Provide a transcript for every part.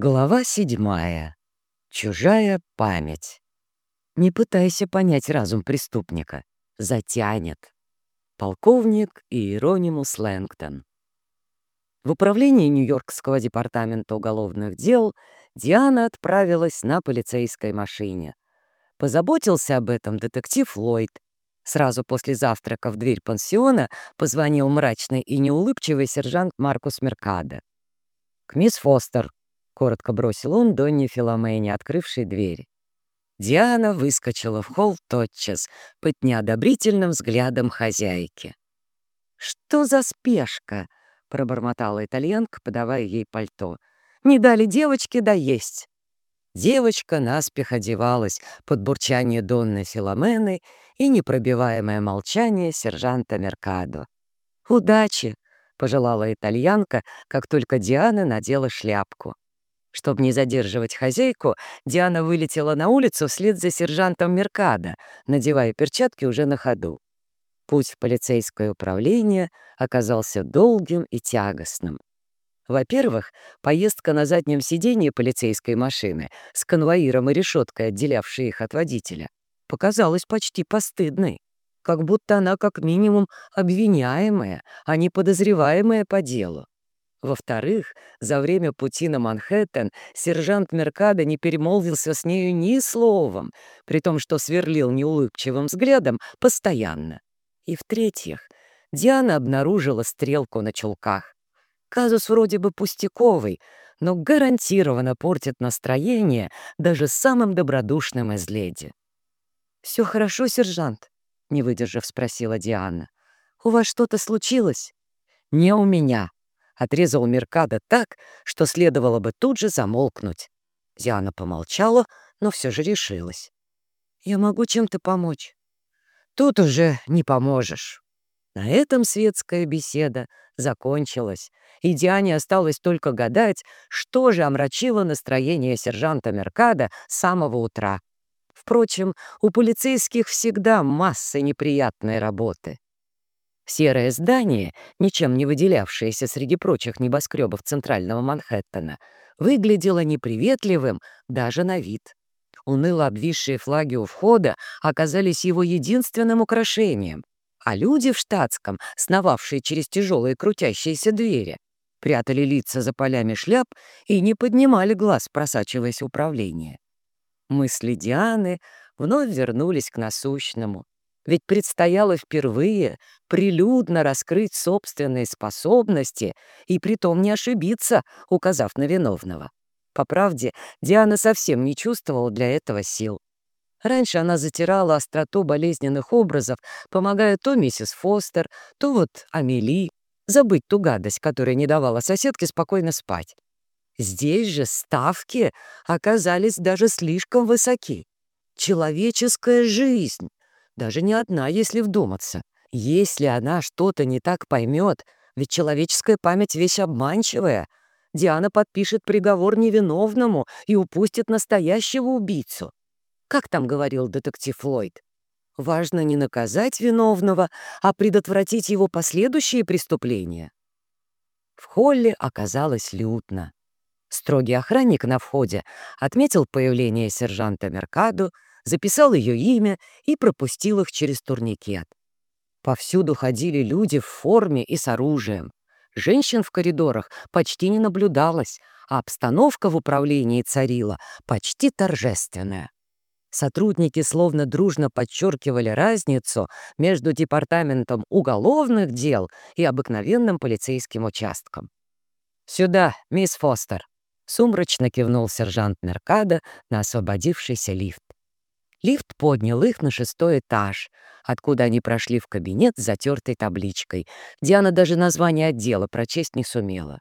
Глава седьмая. Чужая память. Не пытайся понять разум преступника. Затянет. Полковник Иеронимус Лэнгтон. В управление Нью-Йоркского департамента уголовных дел Диана отправилась на полицейской машине. Позаботился об этом детектив Ллойд. Сразу после завтрака в дверь пансиона позвонил мрачный и неулыбчивый сержант Маркус Меркадо. «К мисс Фостер», коротко бросил он Донне Филомене, открывшей дверь. Диана выскочила в холл тотчас под неодобрительным взглядом хозяйки. «Что за спешка?» — пробормотала итальянка, подавая ей пальто. «Не дали девочке доесть». Девочка наспех одевалась под бурчание Донны Филомены и непробиваемое молчание сержанта Меркадо. «Удачи!» — пожелала итальянка, как только Диана надела шляпку. Чтобы не задерживать хозяйку, Диана вылетела на улицу вслед за сержантом Меркадо, надевая перчатки уже на ходу. Путь в полицейское управление оказался долгим и тягостным. Во-первых, поездка на заднем сиденье полицейской машины с конвоиром и решеткой, отделявшей их от водителя, показалась почти постыдной, как будто она как минимум обвиняемая, а не подозреваемая по делу. Во-вторых, за время пути на Манхэттен сержант Меркадо не перемолвился с нею ни словом, при том, что сверлил неулыбчивым взглядом постоянно. И в-третьих, Диана обнаружила стрелку на чулках. Казус вроде бы пустяковый, но гарантированно портит настроение даже самым добродушным из леди. «Все хорошо, сержант?» — не выдержав, спросила Диана. «У вас что-то случилось?» «Не у меня», отрезал Меркадо так, что следовало бы тут же замолкнуть. Диана помолчала, но все же решилась. «Я могу чем-то помочь?» «Тут уже не поможешь». На этом светская беседа закончилась, и Диане осталось только гадать, что же омрачило настроение сержанта Меркада с самого утра. Впрочем, у полицейских всегда масса неприятной работы. Серое здание, ничем не выделявшееся среди прочих небоскребов центрального Манхэттена, выглядело неприветливым даже на вид. Уныло обвисшие флаги у входа оказались его единственным украшением, а люди в штатском, сновавшие через тяжелые крутящиеся двери, прятали лица за полями шляп и не поднимали глаз, просачиваясь в управление. Мысли Дианы вновь вернулись к насущному — ведь предстояло впервые прилюдно раскрыть собственные способности и притом не ошибиться, указав на виновного. По правде, Диана совсем не чувствовала для этого сил. Раньше она затирала остроту болезненных образов, помогая то миссис Фостер, то вот Амели, забыть ту гадость, которая не давала соседке спокойно спать. Здесь же ставки оказались даже слишком высоки. Человеческая жизнь даже не одна, если вдуматься. Если она что-то не так поймет, ведь человеческая память вещь обманчивая, Диана подпишет приговор невиновному и упустит настоящего убийцу. Как там говорил детектив Флойд? Важно не наказать виновного, а предотвратить его последующие преступления. В холле оказалось лютно. Строгий охранник на входе отметил появление сержанта Меркаду, записал ее имя и пропустил их через турникет. Повсюду ходили люди в форме и с оружием. Женщин в коридорах почти не наблюдалось, а обстановка в управлении царила почти торжественная. Сотрудники словно дружно подчеркивали разницу между департаментом уголовных дел и обыкновенным полицейским участком. «Сюда, мисс Фостер!» — сумрачно кивнул сержант Меркадо на освободившийся лифт. Лифт поднял их на шестой этаж, откуда они прошли в кабинет с затертой табличкой. Диана даже название отдела прочесть не сумела.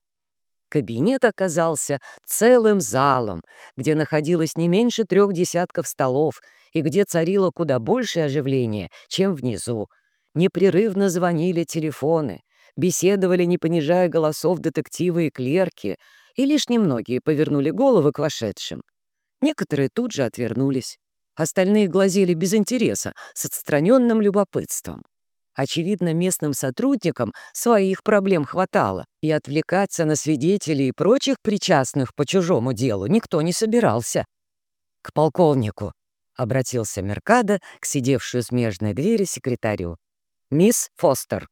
Кабинет оказался целым залом, где находилось не меньше трех десятков столов и где царило куда большее оживление, чем внизу. Непрерывно звонили телефоны, беседовали, не понижая голосов детективы и клерки, и лишь немногие повернули головы к вошедшим. Некоторые тут же отвернулись. Остальные глазели без интереса, с отстраненным любопытством. Очевидно, местным сотрудникам своих проблем хватало, и отвлекаться на свидетелей и прочих причастных по чужому делу никто не собирался. «К полковнику», — обратился Меркадо к сидевшей у смежной двери секретарю. «Мисс Фостер».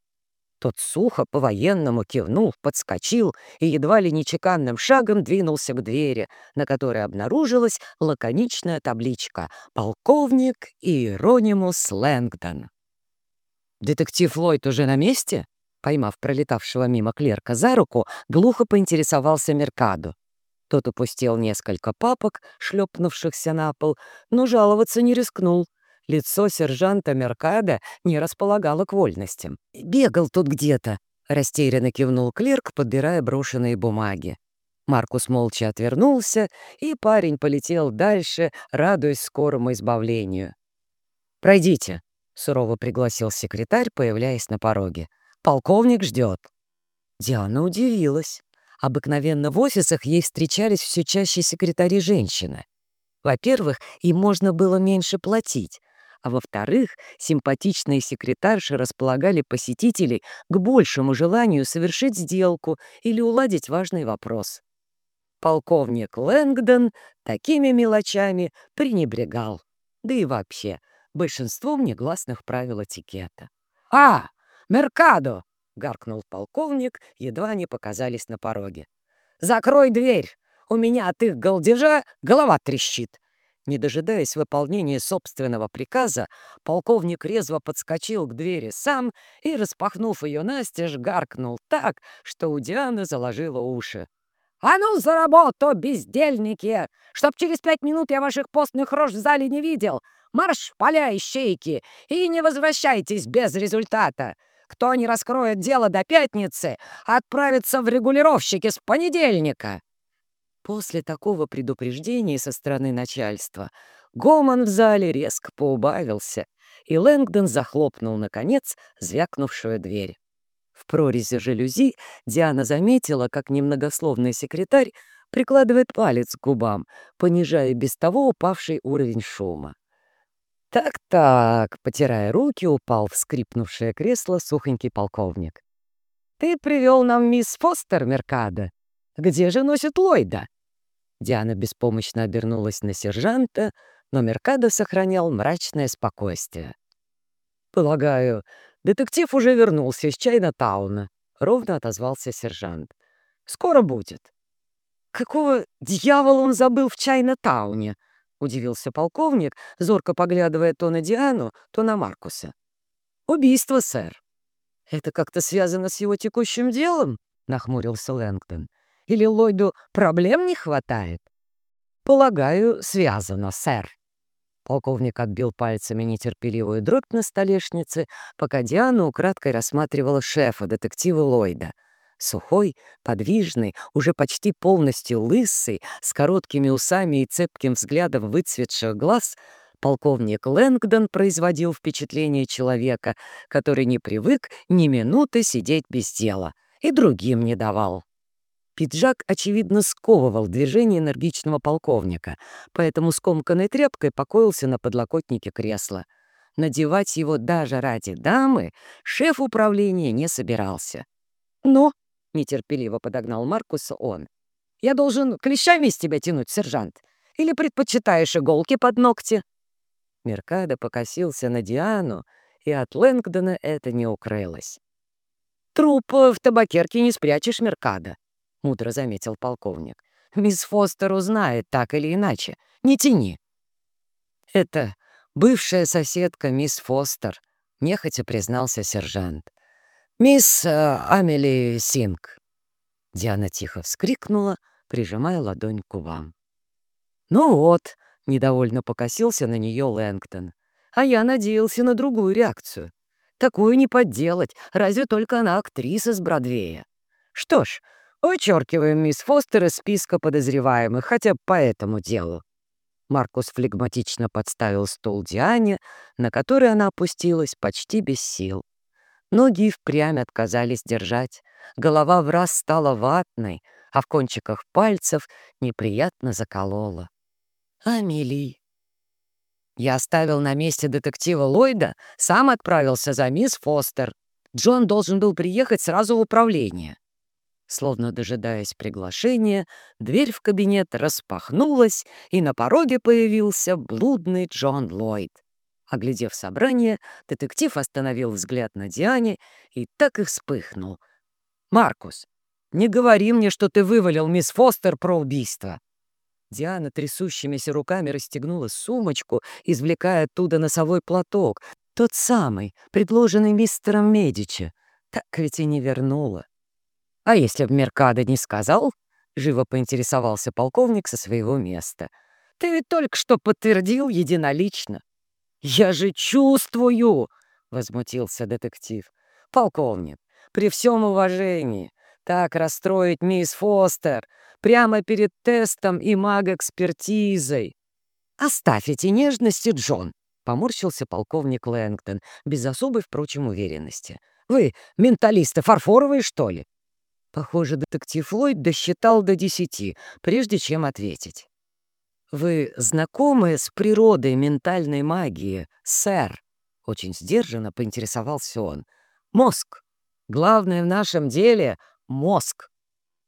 Тот сухо по-военному кивнул, подскочил и едва ли не чеканным шагом двинулся к двери, на которой обнаружилась лаконичная табличка «Полковник Иеронимус Лэнгдон». «Детектив Ллойд уже на месте?» Поймав пролетавшего мимо клерка за руку, глухо поинтересовался Меркаду. Тот упустил несколько папок, шлепнувшихся на пол, но жаловаться не рискнул. Лицо сержанта Меркада не располагало к вольностям. «Бегал тут где-то», — растерянно кивнул клерк, подбирая брошенные бумаги. Маркус молча отвернулся, и парень полетел дальше, радуясь скорому избавлению. «Пройдите», — сурово пригласил секретарь, появляясь на пороге. «Полковник ждет». Диана удивилась. Обыкновенно в офисах ей встречались все чаще секретари-женщины. Во-первых, им можно было меньше платить, а во-вторых, симпатичные секретарши располагали посетителей к большему желанию совершить сделку или уладить важный вопрос. Полковник Лэнгдон такими мелочами пренебрегал. Да и вообще, большинством негласных правил этикета. «А, Меркадо!» — гаркнул полковник, едва не показались на пороге. «Закрой дверь! У меня от их голдежа голова трещит!» Не дожидаясь выполнения собственного приказа, полковник резво подскочил к двери сам и, распахнув ее настежь, гаркнул так, что у Дианы заложило уши. «А ну за работу, бездельники! Чтоб через пять минут я ваших постных рож в зале не видел! Марш поля ищейки и не возвращайтесь без результата. Кто не раскроет дело до пятницы, отправится в регулировщики с понедельника. После такого предупреждения со стороны начальства гомон в зале резко поубавился, и Лэнгдон захлопнул, наконец, звякнувшую дверь. В прорези жалюзи Диана заметила, как немногословный секретарь прикладывает палец к губам, понижая без того упавший уровень шума. «Так-так», — потирая руки, упал в скрипнувшее кресло сухонький полковник. «Ты привел нам мисс Фостер, Меркадо. Где же носит Ллойда?» Диана беспомощно обернулась на сержанта, но Меркадо сохранял мрачное спокойствие. «Полагаю, детектив уже вернулся из Чайна-тауна», — ровно отозвался сержант. «Скоро будет». «Какого дьявола он забыл в Чайна-тауне?» — удивился полковник, зорко поглядывая то на Диану, то на Маркуса. «Убийство, сэр». «Это как-то связано с его текущим делом?» — нахмурился Лэнгдон. «Или Ллойду проблем не хватает?» «Полагаю, связано, сэр». Полковник отбил пальцами нетерпеливую дробь на столешнице, пока Диана украдкой рассматривала шефа, детектива Ллойда — Сухой, подвижный, уже почти полностью лысый, с короткими усами и цепким взглядом выцветших глаз, полковник Лэнгдон производил впечатление человека, который не привык ни минуты сидеть без дела и другим не давал. Пиджак, очевидно, сковывал движение энергичного полковника, поэтому скомканной тряпкой покоился на подлокотнике кресла. Надевать его даже ради дамы шеф управления не собирался. Но Нетерпеливо подогнал Маркуса он. «Я должен клещами из тебя тянуть, сержант? Или предпочитаешь иголки под ногти?» Меркадо покосился на Диану, и от Лэнгдона это не укрылось. «Труп в табакерке не спрячешь, Меркадо», — мудро заметил полковник. «Мисс Фостер узнает так или иначе. Не тяни». «Это бывшая соседка мисс Фостер», — нехотя признался сержант. «Мисс э, Амели Синг!» Диана тихо вскрикнула, прижимая ладонь к губам. «Ну вот», — недовольно покосился на нее Лэнгтон. «А я надеялся на другую реакцию. Такую не подделать, разве только она актриса с Бродвея. Что ж, вычеркиваем мисс Фостер из списка подозреваемых, хотя по этому делу». Маркус флегматично подставил стол Диане, на который она опустилась почти без сил. Ноги впрямь отказались держать, голова в раз стала ватной, а в кончиках пальцев неприятно заколола. Амели. Я оставил на месте детектива Ллойда, сам отправился за мисс Фостер. Джон должен был приехать сразу в управление. Словно дожидаясь приглашения, дверь в кабинет распахнулась, и на пороге появился блудный Джон Ллойд. Оглядев собрание, детектив остановил взгляд на Диане и так и вспыхнул. «Маркус, не говори мне, что ты вывалил мисс Фостер про убийство!» Диана трясущимися руками расстегнула сумочку, извлекая оттуда носовой платок, тот самый, предложенный мистером Медичи. Так ведь и не вернула. «А если б Меркадо не сказал?» — живо поинтересовался полковник со своего места. «Ты ведь только что подтвердил единолично». «Я же чувствую!» — возмутился детектив. «Полковник, при всем уважении, так расстроить мисс Фостер прямо перед тестом и маг-экспертизой. «Оставь эти нежности, Джон!» — поморщился полковник Лэнгтон, без особой, впрочем, уверенности. «Вы менталисты фарфоровые, что ли?» Похоже, детектив Ллойд досчитал до десяти, прежде чем ответить. «Вы знакомы с природой ментальной магии, сэр?» Очень сдержанно поинтересовался он. «Мозг. Главное в нашем деле — мозг.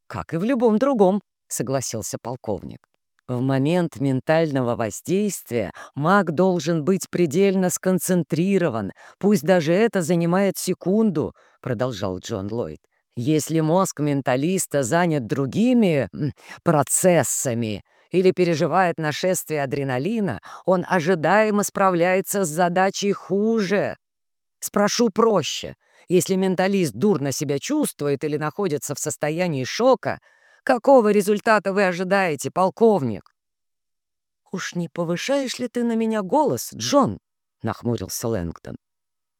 Как и в любом другом», — согласился полковник. В момент ментального воздействия маг должен быть предельно сконцентрирован, пусть даже это занимает секунду, — продолжал Джон Ллойд. Если мозг менталиста занят другими процессами или переживает нашествие адреналина, он ожидаемо справляется с задачей хуже. Спрошу проще. Если менталист дурно себя чувствует или находится в состоянии шока, какого результата вы ожидаете, полковник? «Уж не повышаешь ли ты на меня голос, Джон?» — нахмурился Лэнгтон.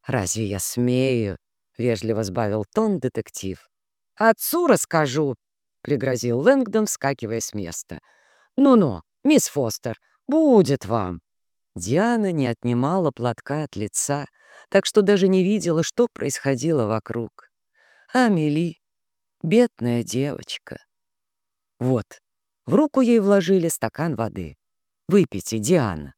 «Разве я смею?» — вежливо сбавил тон детектив. «Отцу расскажу», — пригрозил Лэнгдон, вскакивая с места. «Ну-ну, мисс Фостер, будет вам». Диана не отнимала платка от лица, так что даже не видела, что происходило вокруг. Амели, бедная девочка. Вот, в руку ей вложили стакан воды. «Выпейте, Диана».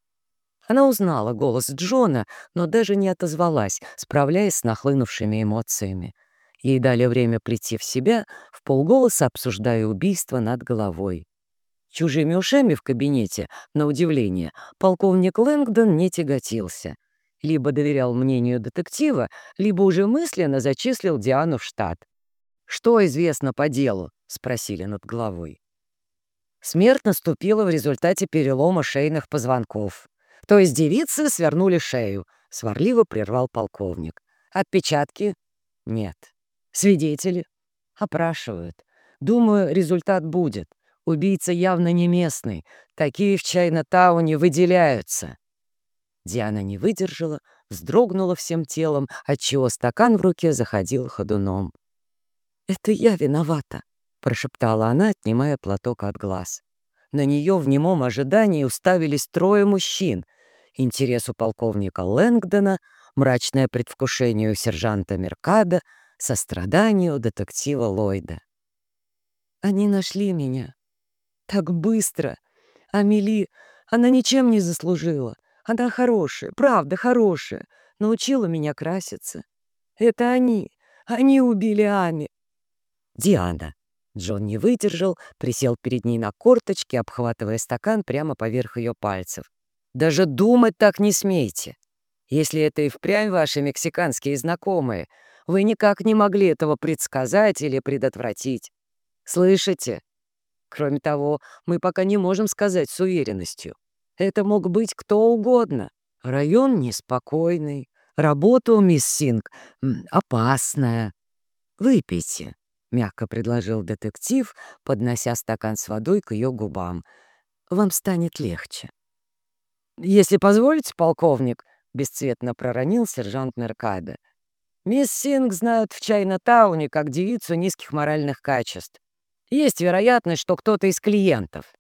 Она узнала голос Джона, но даже не отозвалась, справляясь с нахлынувшими эмоциями. Ей дали время прийти в себя, в полголоса обсуждая убийство над головой. Чужими ушами в кабинете, на удивление, полковник Лэнгдон не тяготился. Либо доверял мнению детектива, либо уже мысленно зачислил Диану в штат. «Что известно по делу?» — спросили над головой. Смерть наступила в результате перелома шейных позвонков. То есть девицы свернули шею, — сварливо прервал полковник. Отпечатки? Нет. Свидетели? Опрашивают. Думаю, результат будет. Убийца явно не местный. Такие в Чайна-тауне выделяются. Диана не выдержала, вздрогнула всем телом, отчего стакан в руке заходил ходуном. «Это я виновата», — прошептала она, отнимая платок от глаз. На нее в немом ожидании уставились трое мужчин. Интерес у полковника Лэнгдона, мрачное предвкушение у сержанта Меркада — состраданию детектива Ллойда. Они нашли меня. Так быстро. Амели, она ничем не заслужила. Она хорошая, правда хорошая. Научила меня краситься. Это они. Они убили Ами. Диана. Джон не выдержал, присел перед ней на корточки, обхватывая стакан прямо поверх ее пальцев. «Даже думать так не смейте. Если это и впрямь ваши мексиканские знакомые, вы никак не могли этого предсказать или предотвратить. Слышите? Кроме того, мы пока не можем сказать с уверенностью. Это мог быть кто угодно. Район неспокойный, работа у мисс Синг опасная. Выпейте, — мягко предложил детектив, поднося стакан с водой к ее губам. Вам станет легче. «Если позволите, полковник», — бесцветно проронил сержант Меркадо, — Мисс Синг знают в Чайна-тауне как девицу низких моральных качеств. Есть вероятность, что кто-то из клиентов.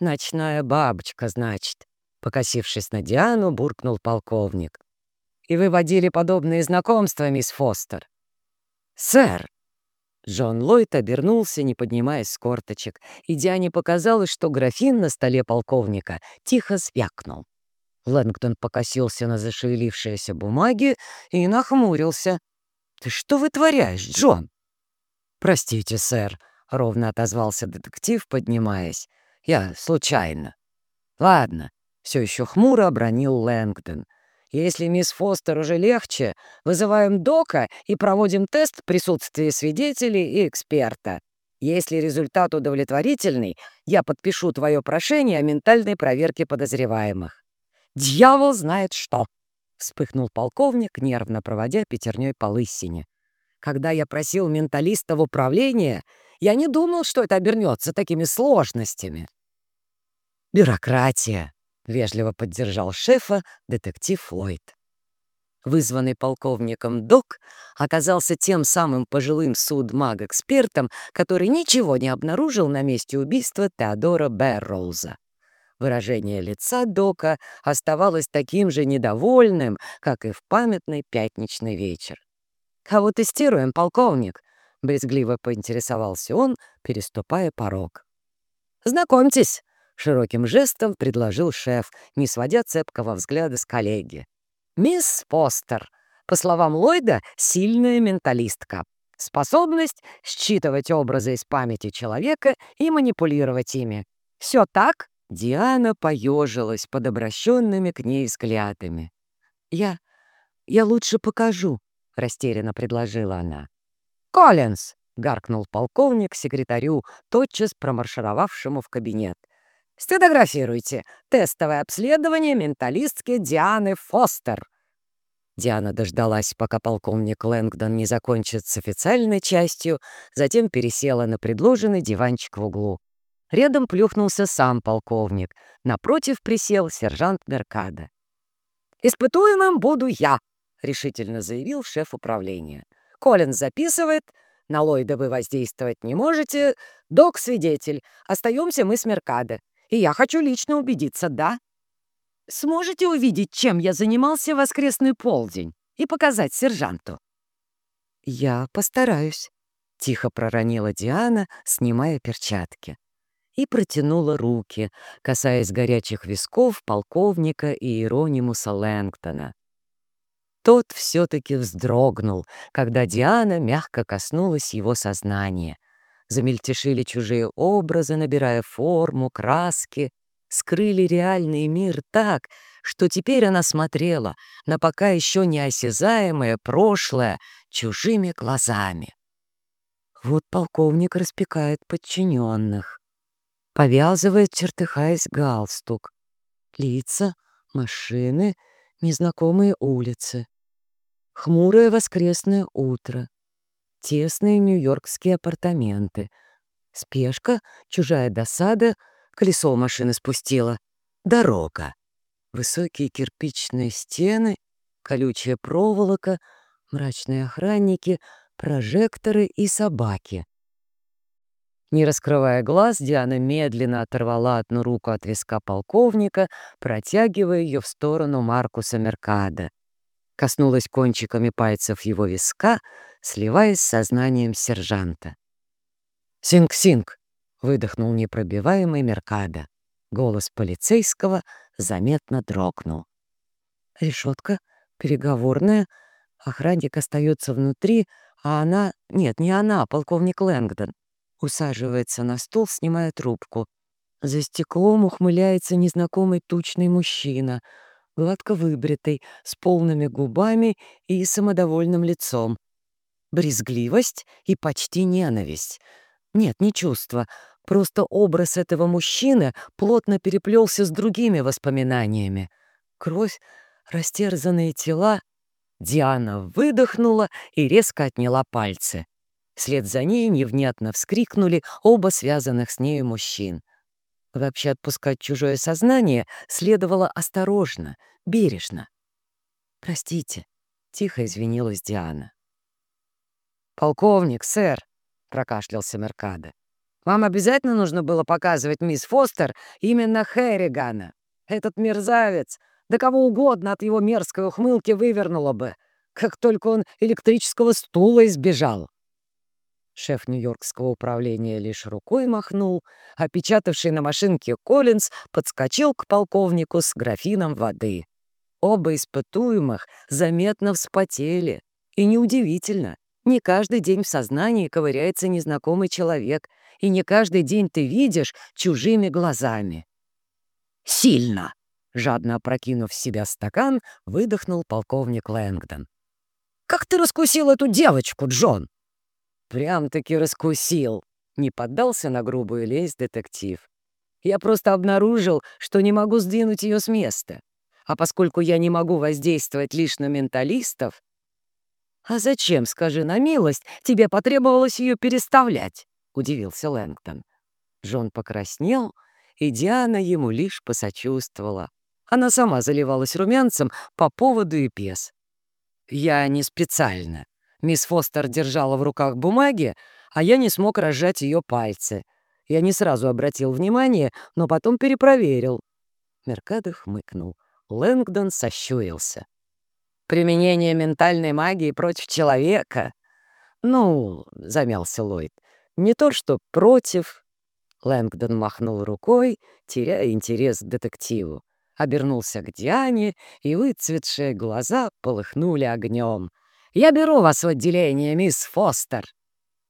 «Ночная бабочка, значит», — покосившись на Диану, буркнул полковник. «И вы водили подобные знакомства, мисс Фостер?» «Сэр!» Джон Ллойд обернулся, не поднимаясь с корточек, и Диане показалось, что графин на столе полковника тихо звякнул. Лэнгдон покосился на зашевелившиеся бумаги и нахмурился. «Ты что вытворяешь, Джон?» «Простите, сэр», — ровно отозвался детектив, поднимаясь. «Я случайно». «Ладно», — все еще хмуро обронил Лэнгдон. «Если мисс Фостер уже легче, вызываем Дока и проводим тест в присутствии свидетелей и эксперта. Если результат удовлетворительный, я подпишу твое прошение о ментальной проверке подозреваемых». «Дьявол знает что!» — вспыхнул полковник, нервно проводя пятерней по лысине. «Когда я просил менталиста в управление, я не думал, что это обернется такими сложностями». «Бюрократия», — вежливо поддержал шефа детектив Флойд. Вызванный полковником Док оказался тем самым пожилым судмаг-экспертом, который ничего не обнаружил на месте убийства Теодора Берроуза. Выражение лица Дока оставалось таким же недовольным, как и в памятный пятничный вечер. «Кого тестируем, полковник?» — брезгливо поинтересовался он, переступая порог. «Знакомьтесь!» — широким жестом предложил шеф, не сводя цепкого взгляда с коллеги. «Мисс Постер, по словам Ллойда, сильная менталистка. Способность считывать образы из памяти человека и манипулировать ими. Все так?» Диана поежилась под обращенными к ней взглядами. «Я... я лучше покажу», — растерянно предложила она. «Коллинз!» — гаркнул полковник секретарю, тотчас промаршировавшему в кабинет. «Сфотографируйте тестовое обследование менталистки Дианы Фостер». Диана дождалась, пока полковник Лэнгдон не закончит с официальной частью, затем пересела на предложенный диванчик в углу. Рядом плюхнулся сам полковник. Напротив присел сержант Меркада. «Испытуемым буду я», — решительно заявил шеф управления. «Колин записывает, на Ллойда вы воздействовать не можете. Док — свидетель. Остаемся мы с Меркадо. И я хочу лично убедиться, да? Сможете увидеть, чем я занимался в воскресный полдень и показать сержанту?» «Я постараюсь», — тихо проронила Диана, снимая перчатки и протянула руки, касаясь горячих висков полковника и Иеронимуса Лэнгтона. Тот все-таки вздрогнул, когда Диана мягко коснулась его сознания. Замельтешили чужие образы, набирая форму, краски, скрыли реальный мир так, что теперь она смотрела на пока еще неосязаемое прошлое чужими глазами. Вот полковник распекает подчиненных повязывает, чертыхаясь, галстук. Лица, машины, незнакомые улицы. Хмурое воскресное утро. Тесные нью-йоркские апартаменты. Спешка, чужая досада, колесо машины спустила. Дорога. Высокие кирпичные стены, колючая проволока, мрачные охранники, прожекторы и собаки. Не раскрывая глаз, Диана медленно оторвала одну руку от виска полковника, протягивая ее в сторону Маркуса Меркада. Коснулась кончиками пальцев его виска, сливаясь с сознанием сержанта. «Синг-синг!» — выдохнул непробиваемый Меркада. Голос полицейского заметно дрогнул. Решетка, переговорная, охранник остается внутри, а она... Нет, не она, а полковник Лэнгдон. Усаживается на стол, снимая трубку. За стеклом ухмыляется незнакомый тучный мужчина, гладко выбритый, с полными губами и самодовольным лицом. Брезгливость и почти ненависть. Нет, не чувство. Просто образ этого мужчины плотно переплелся с другими воспоминаниями. Кровь, растерзанные тела. Диана выдохнула и резко отняла пальцы. Вслед за ней невнятно вскрикнули оба связанных с нею мужчин. Вообще отпускать чужое сознание следовало осторожно, бережно. «Простите», — тихо извинилась Диана. «Полковник, сэр», — прокашлялся Меркадо, «вам обязательно нужно было показывать мисс Фостер именно Хэрригана. Этот мерзавец, да кого угодно от его мерзкой ухмылки вывернуло бы, как только он электрического стула избежал». Шеф Нью-Йоркского управления лишь рукой махнул, а печатавший на машинке Коллинз подскочил к полковнику с графином воды. Оба испытуемых заметно вспотели. И неудивительно, не каждый день в сознании ковыряется незнакомый человек, и не каждый день ты видишь чужими глазами. «Сильно!» — жадно опрокинув в себя стакан, выдохнул полковник Лэнгдон. «Как ты раскусил эту девочку, Джон?» «Прям-таки раскусил!» — не поддался на грубую лесть детектив. «Я просто обнаружил, что не могу сдвинуть ее с места. А поскольку я не могу воздействовать лишь на менталистов... «А зачем, скажи на милость, тебе потребовалось ее переставлять?» — удивился Лэнгтон. Джон покраснел, и Диана ему лишь посочувствовала. Она сама заливалась румянцем по поводу и пес. «Я не специально. Мисс Фостер держала в руках бумаги, а я не смог разжать ее пальцы. Я не сразу обратил внимание, но потом перепроверил». Меркадо хмыкнул. Лэнгдон сощурился. «Применение ментальной магии против человека?» «Ну, — замялся Ллойд, — не то что против...» Лэнгдон махнул рукой, теряя интерес к детективу. Обернулся к Диане, и выцветшие глаза полыхнули огнем. «Я беру вас в отделение, мисс Фостер!»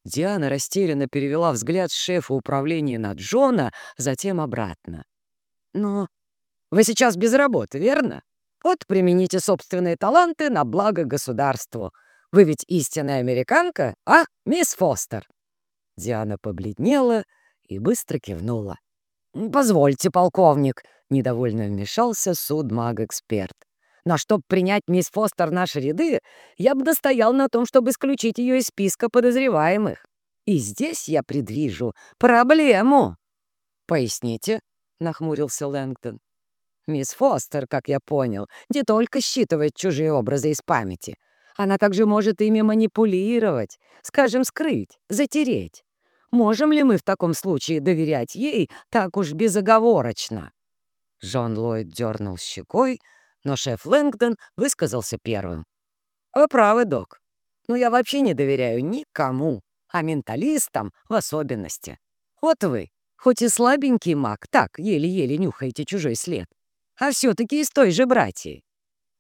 Диана растерянно перевела взгляд шефа управления на Джона, затем обратно. «Но вы сейчас без работы, верно? Вот примените собственные таланты на благо государству. Вы ведь истинная американка, а, мисс Фостер?» Диана побледнела и быстро кивнула. «Позвольте, полковник», — недовольно вмешался судмаг-эксперт. «Но чтоб принять мисс Фостер наши ряды, я бы настоял на том, чтобы исключить ее из списка подозреваемых. И здесь я предвижу проблему». «Поясните», — нахмурился Лэнгтон. Мисс Фостер, как я понял, не только считывает чужие образы из памяти. Она также может ими манипулировать, скажем, скрыть, затереть. Можем ли мы в таком случае доверять ей так уж безоговорочно?» Джон Ллойд дернул щекой, но шеф Лэнгдон высказался первым. «Вы правы, док. Но я вообще не доверяю никому, а менталистам в особенности. Вот вы, хоть и слабенький маг, так еле-еле нюхаете чужой след, а все-таки из той же братьи.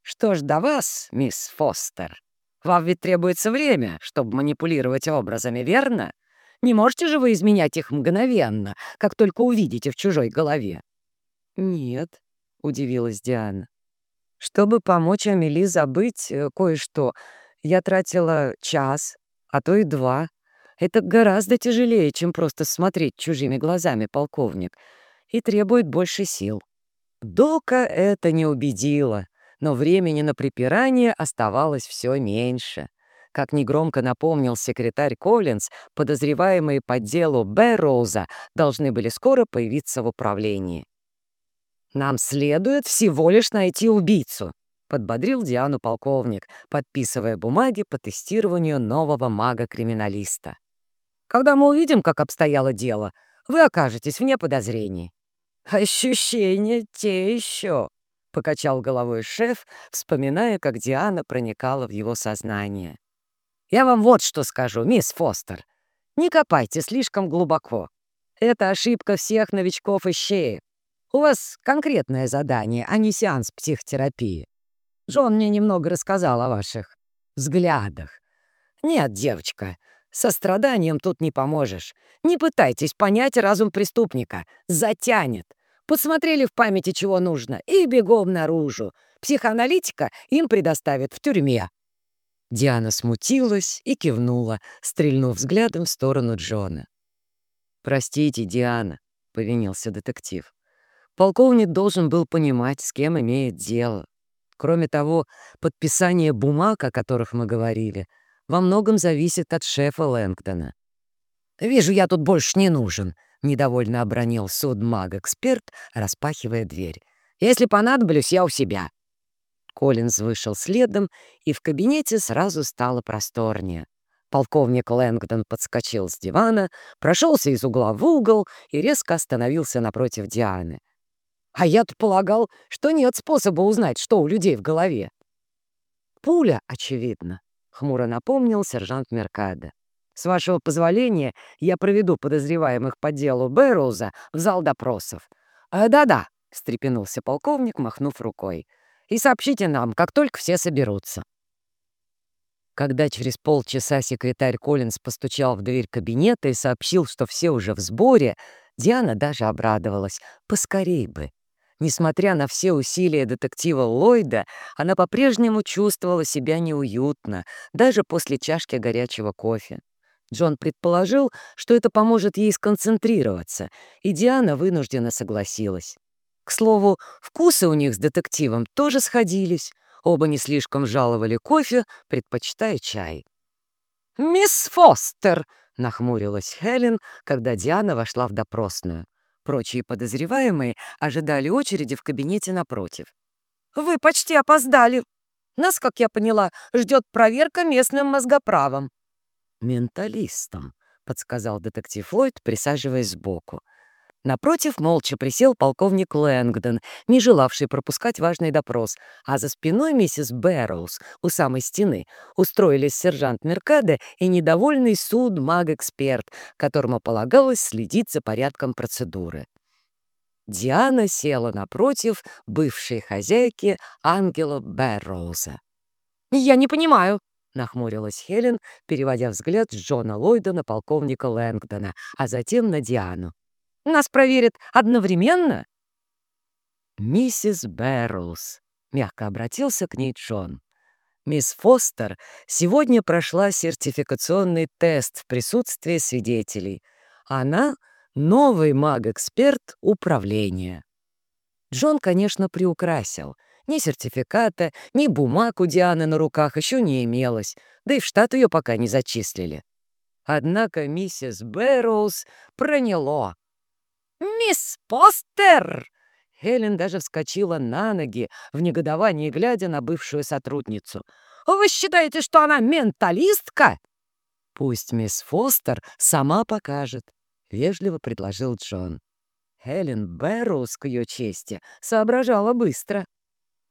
Что ж до вас, мисс Фостер? Вам ведь требуется время, чтобы манипулировать образами, верно? Не можете же вы изменять их мгновенно, как только увидите в чужой голове?» «Нет», — удивилась Диана. «Чтобы помочь Амели забыть э, кое-что, я тратила час, а то и два. Это гораздо тяжелее, чем просто смотреть чужими глазами, полковник, и требует больше сил. Дока это не убедило, но времени на припирание оставалось все меньше. Как негромко напомнил секретарь Коллинз, подозреваемые по делу Бэрроуза должны были скоро появиться в управлении. «Нам следует всего лишь найти убийцу», — подбодрил Диану полковник, подписывая бумаги по тестированию нового мага-криминалиста. «Когда мы увидим, как обстояло дело, вы окажетесь вне подозрений». «Ощущения те еще», — покачал головой шеф, вспоминая, как Диана проникала в его сознание. «Я вам вот что скажу, мисс Фостер. Не копайте слишком глубоко. Это ошибка всех новичков и щеек. У вас конкретное задание, а не сеанс психотерапии. Джон мне немного рассказал о ваших взглядах. Нет, девочка, со страданием тут не поможешь. Не пытайтесь понять разум преступника. Затянет. Посмотрели в памяти, чего нужно, и бегом наружу. Психоаналитика им предоставят в тюрьме». Диана смутилась и кивнула, стрельнув взглядом в сторону Джона. «Простите, Диана», — повинился детектив. «Полковник должен был понимать, с кем имеет дело. Кроме того, подписание бумаг, о которых мы говорили, во многом зависит от шефа Лэнгдона. «Вижу, я тут больше не нужен», — недовольно обронил судмаг-эксперт, распахивая дверь. «Если понадоблюсь, я у себя». Коллинз вышел следом, и в кабинете сразу стало просторнее. Полковник Лэнгдон подскочил с дивана, прошелся из угла в угол и резко остановился напротив Дианы. «А я-то полагал, что нет способа узнать, что у людей в голове». «Пуля, очевидно», — хмуро напомнил сержант Меркадо. С вашего позволения, я проведу подозреваемых по делу Бэрроуза в зал допросов. «Э, «Да-да», — встрепенулся полковник, махнув рукой. «И сообщите нам, как только все соберутся». Когда через полчаса секретарь Коллинз постучал в дверь кабинета и сообщил, что все уже в сборе, Диана даже обрадовалась. Поскорей бы. Несмотря на все усилия детектива Ллойда, она по-прежнему чувствовала себя неуютно, даже после чашки горячего кофе. Джон предположил, что это поможет ей сконцентрироваться, и Диана вынуждена согласилась. К слову, вкусы у них с детективом тоже сходились. Оба не слишком жаловали кофе, предпочитая чай. «Мисс Фостер!» — нахмурилась Хелен, когда Диана вошла в допросную. Прочие подозреваемые ожидали очереди в кабинете напротив. «Вы почти опоздали. Нас, как я поняла, ждет проверка местным мозгоправом». «Менталистом», — подсказал детектив Ллойд, присаживаясь сбоку. Напротив молча присел полковник Лэнгдон, не желавший пропускать важный допрос, а за спиной миссис Бэрроуз у самой стены устроились сержант Меркаде и недовольный суд маг-эксперт, которому полагалось следить за порядком процедуры. Диана села напротив бывшей хозяйки Ангела Бэрроуза. «Я не понимаю», — нахмурилась Хелен, переводя взгляд с Джона Ллойда на полковника Лэнгдона, а затем на Диану. Нас проверят одновременно?» «Миссис Бэрроуз», — мягко обратился к ней Джон. «Мисс Фостер сегодня прошла сертификационный тест в присутствии свидетелей. Она — новый маг-эксперт управления». Джон, конечно, приукрасил. Ни сертификата, ни бумаг у Дианы на руках еще не имелось, да и в штат ее пока не зачислили. Однако миссис Бэрроуз проняло. «Мисс Постер!» Хелен даже вскочила на ноги, в негодовании глядя на бывшую сотрудницу. «Вы считаете, что она менталистка?» «Пусть мисс Фостер сама покажет», — вежливо предложил Джон. Хелен Бэрроуз, к ее чести, соображала быстро.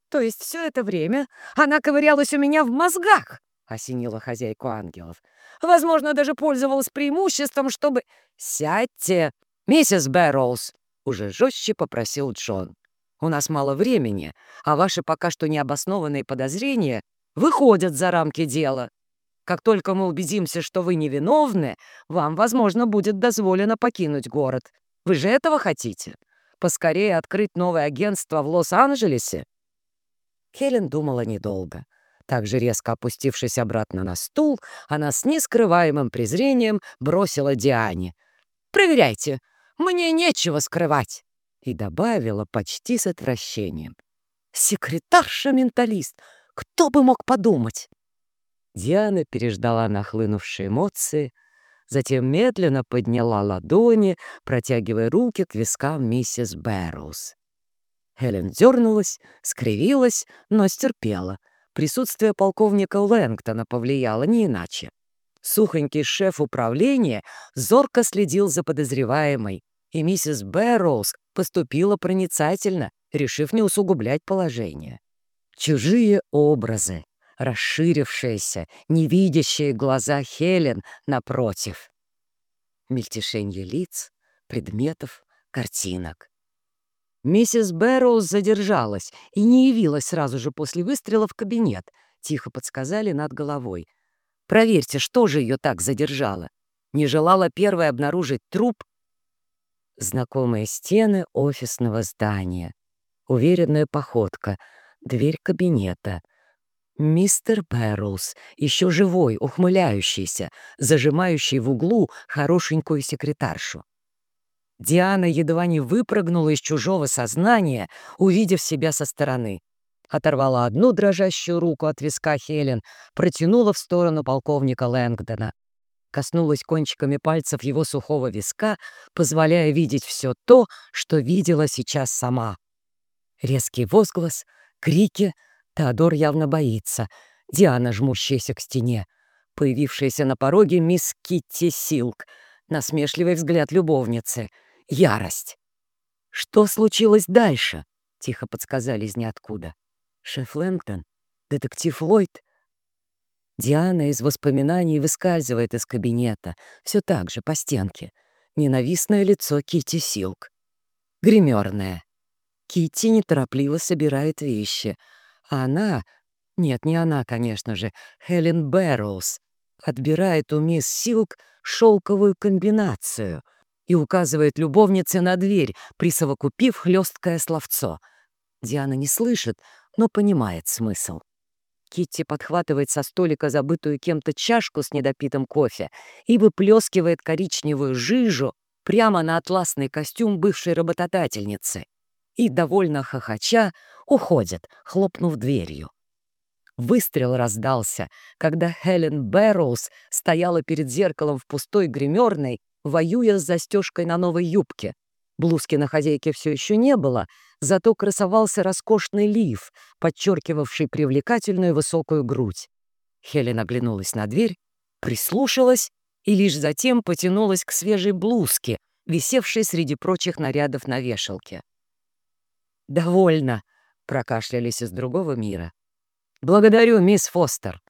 «То есть все это время она ковырялась у меня в мозгах?» — осенила хозяйку ангелов. «Возможно, даже пользовалась преимуществом, чтобы...» «Сядьте!» «Миссис Бэрроуз!» — уже жестче попросил Джон. «У нас мало времени, а ваши пока что необоснованные подозрения выходят за рамки дела. Как только мы убедимся, что вы невиновны, вам, возможно, будет дозволено покинуть город. Вы же этого хотите? Поскорее открыть новое агентство в Лос-Анджелесе?» Хелен думала недолго. Также резко опустившись обратно на стул, она с нескрываемым презрением бросила Диане. «Проверяйте, мне нечего скрывать!» И добавила почти с отвращением. «Секретарша-менталист! Кто бы мог подумать?» Диана переждала нахлынувшие эмоции, затем медленно подняла ладони, протягивая руки к вискам миссис Бэрроуз. Хелен дернулась, скривилась, но стерпела. Присутствие полковника Лэнгтона повлияло не иначе. Сухонький шеф управления зорко следил за подозреваемой, и миссис Бэрроуз поступила проницательно, решив не усугублять положение. Чужие образы, расширившиеся, невидящие глаза Хелен напротив. Мельтешенье лиц, предметов, картинок. Миссис Бэрроуз задержалась и не явилась сразу же после выстрела в кабинет, тихо подсказали над головой. Проверьте, что же ее так задержало. Не желала первой обнаружить труп? Знакомые стены офисного здания. Уверенная походка. Дверь кабинета. Мистер Бэрроуз, еще живой, ухмыляющийся, зажимающий в углу хорошенькую секретаршу. Диана едва не выпрыгнула из чужого сознания, увидев себя со стороны оторвала одну дрожащую руку от виска Хелен, протянула в сторону полковника Лэнгдона. Коснулась кончиками пальцев его сухого виска, позволяя видеть все то, что видела сейчас сама. Резкий возглас, крики. Теодор явно боится. Диана, жмущаяся к стене. Появившаяся на пороге мисс Китти Силк. Насмешливый взгляд любовницы. Ярость. «Что случилось дальше?» — тихо подсказали из ниоткуда. Шеф Лэнгтон? Детектив Ллойд? Диана из воспоминаний выскальзывает из кабинета, все так же, по стенке. Ненавистное лицо Кити Силк. Гримерная. Кити неторопливо собирает вещи, а она... Нет, не она, конечно же, Хелен Бэрроуз отбирает у мисс Силк шелковую комбинацию и указывает любовнице на дверь, присовокупив хлесткое словцо. Диана не слышит, но понимает смысл. Китти подхватывает со столика забытую кем-то чашку с недопитым кофе и выплескивает коричневую жижу прямо на атласный костюм бывшей работодательницы. И, довольно хохоча, уходит, хлопнув дверью. Выстрел раздался, когда Хелен Бэрроуз стояла перед зеркалом в пустой гримерной, воюя с застежкой на новой юбке. Блузки на хозяйке все еще не было, зато красовался роскошный лиф, подчеркивавший привлекательную высокую грудь. Хелен оглянулась на дверь, прислушалась и лишь затем потянулась к свежей блузке, висевшей среди прочих нарядов на вешалке. «Довольно!» — прокашлялись из другого мира. «Благодарю, мисс Фостер!»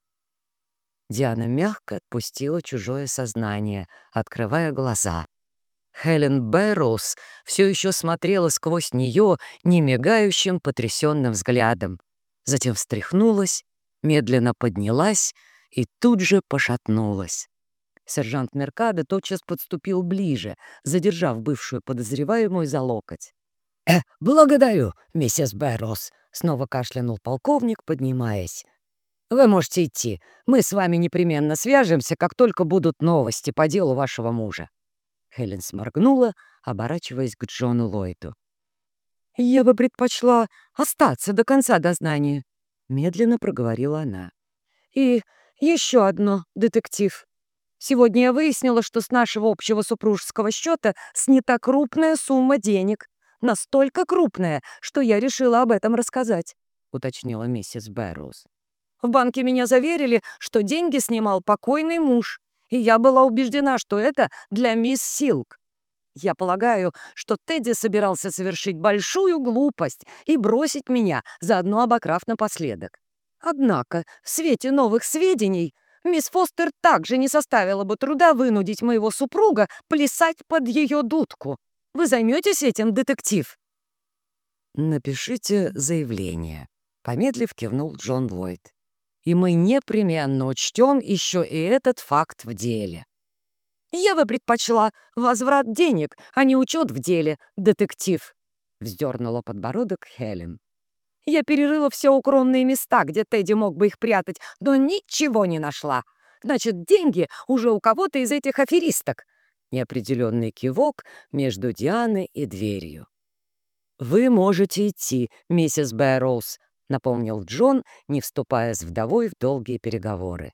Диана мягко отпустила чужое сознание, открывая глаза. Хелен Бэрроуз все еще смотрела сквозь нее немигающим потрясенным взглядом. Затем встряхнулась, медленно поднялась и тут же пошатнулась. Сержант Меркадо тотчас подступил ближе, задержав бывшую подозреваемую за локоть. «Э, благодарю, миссис Бэрроуз», — снова кашлянул полковник, поднимаясь. «Вы можете идти. Мы с вами непременно свяжемся, как только будут новости по делу вашего мужа». Хелен сморгнула, оборачиваясь к Джону Ллойду. «Я бы предпочла остаться до конца дознания», — медленно проговорила она. «И еще одно, детектив. Сегодня я выяснила, что с нашего общего супружеского счета снята крупная сумма денег. Настолько крупная, что я решила об этом рассказать», — уточнила миссис Бэрроуз. «В банке меня заверили, что деньги снимал покойный муж, и я была убеждена, что это для мисс Силк. Я полагаю, что Тедди собирался совершить большую глупость и бросить меня, заодно обокрав напоследок. Однако, в свете новых сведений, мисс Фостер также не составила бы труда вынудить моего супруга плясать под ее дудку. Вы займетесь этим, детектив?» «Напишите заявление», — помедлив кивнул Джон Ллойд и мы непременно учтем еще и этот факт в деле. «Я бы предпочла возврат денег, а не учет в деле, детектив», — вздернула подбородок Хелен. «Я перерыла все укромные места, где Тедди мог бы их прятать, но ничего не нашла. Значит, деньги уже у кого-то из этих аферисток». Неопределенный кивок между Дианой и дверью. «Вы можете идти, миссис Бэрроуз», — напомнил Джон, не вступая с вдовой в долгие переговоры.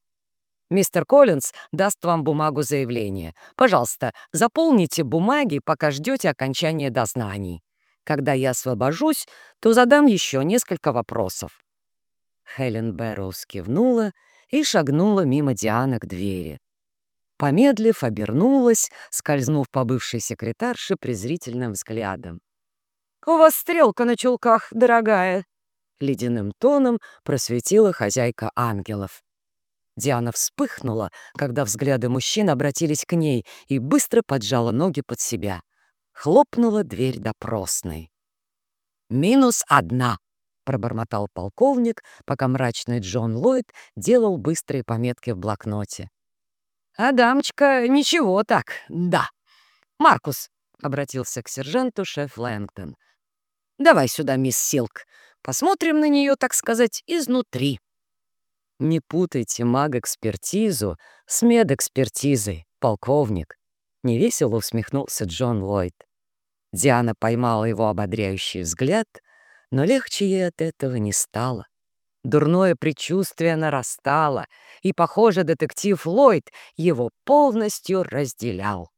«Мистер Коллинз даст вам бумагу заявления. Пожалуйста, заполните бумаги, пока ждете окончания дознаний. Когда я освобожусь, то задам еще несколько вопросов». Хелен Бэрроуз кивнула и шагнула мимо Дианы к двери. Помедлив, обернулась, скользнув по бывшей секретарше презрительным взглядом. «У вас стрелка на чулках, дорогая», — ледяным тоном просветила хозяйка ангелов. Диана вспыхнула, когда взгляды мужчин обратились к ней и быстро поджала ноги под себя. Хлопнула дверь допросной. «Минус одна!» — пробормотал полковник, пока мрачный Джон Ллойд делал быстрые пометки в блокноте. «А дамочка ничего так, да. Маркус!» — обратился к сержанту шеф Лэнгтон. «Давай сюда, мисс Силк. Посмотрим на нее, так сказать, изнутри. Не путайте маг-экспертизу с медэкспертизой, полковник. Невесело усмехнулся Джон Ллойд. Диана поймала его ободряющий взгляд, но легче ей от этого не стало. Дурное предчувствие нарастало, и, похоже, детектив Ллойд его полностью разделял.